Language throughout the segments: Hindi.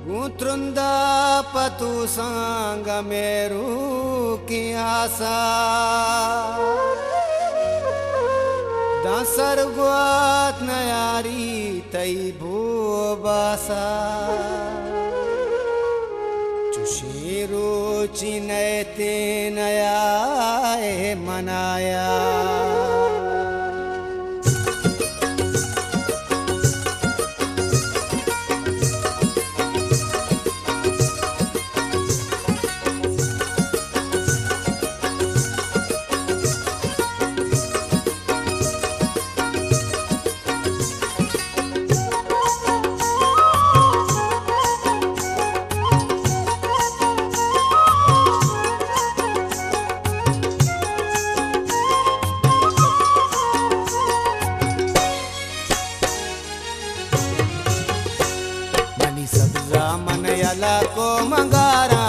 गुत्रुन्द पतु सङ्गमे आसा दर्ग नयारी तै भोसा चु रुचि नया मनाया। अला को मंगारा,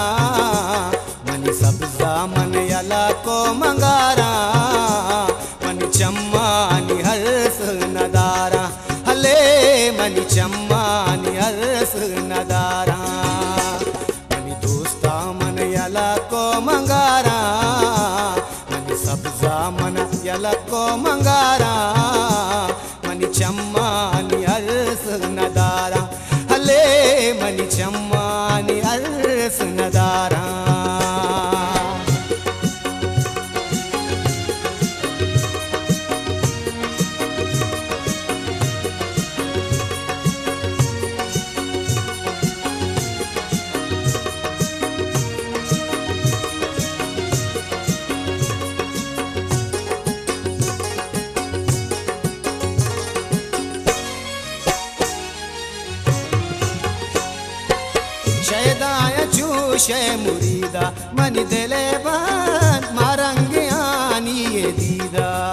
मन सब्जा, मन अला को मंगारा, मन चम्मा हर्ष नदारा हले मन चम्मा शे मुरीदा मन दिले बन मारंगे दीदा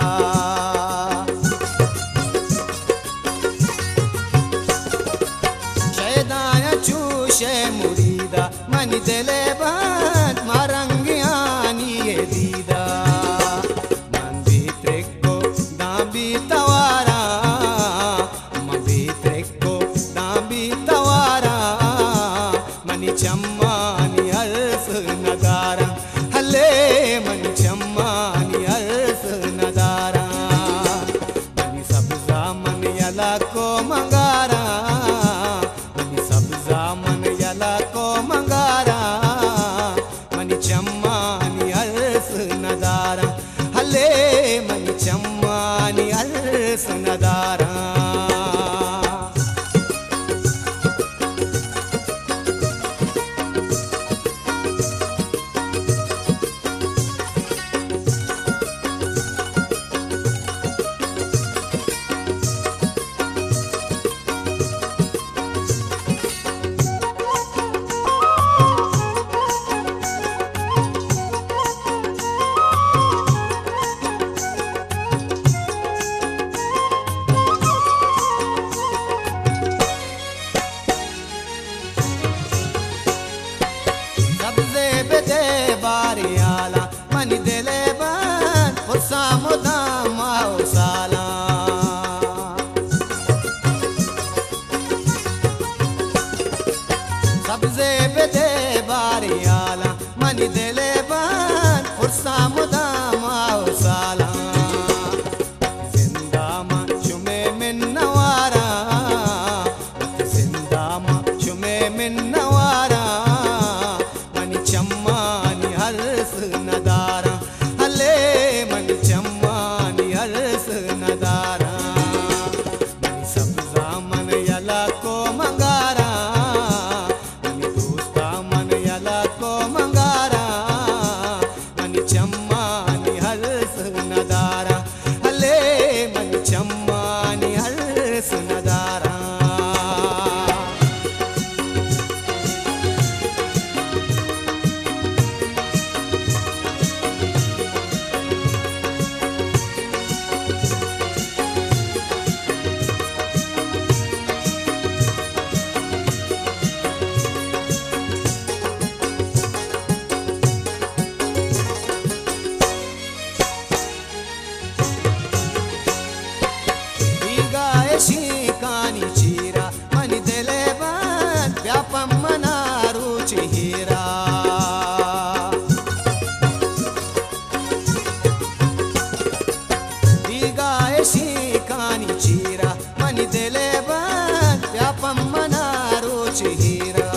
ब्राह्मणा रोचिरा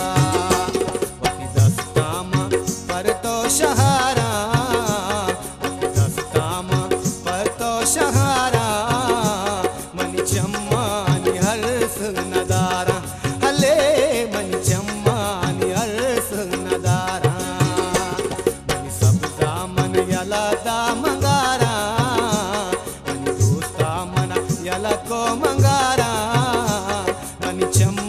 अपि दस्ताम परतोषहारा। अपि दस्ताम परतोषहारा। मनि चम्मानि हर्ष नदारा। हले मनि चम्मानि हर्ष नदारा। मनि सब दामन यला दामगारा मनि दोस्ता मन यला को मंगारा। mi chamo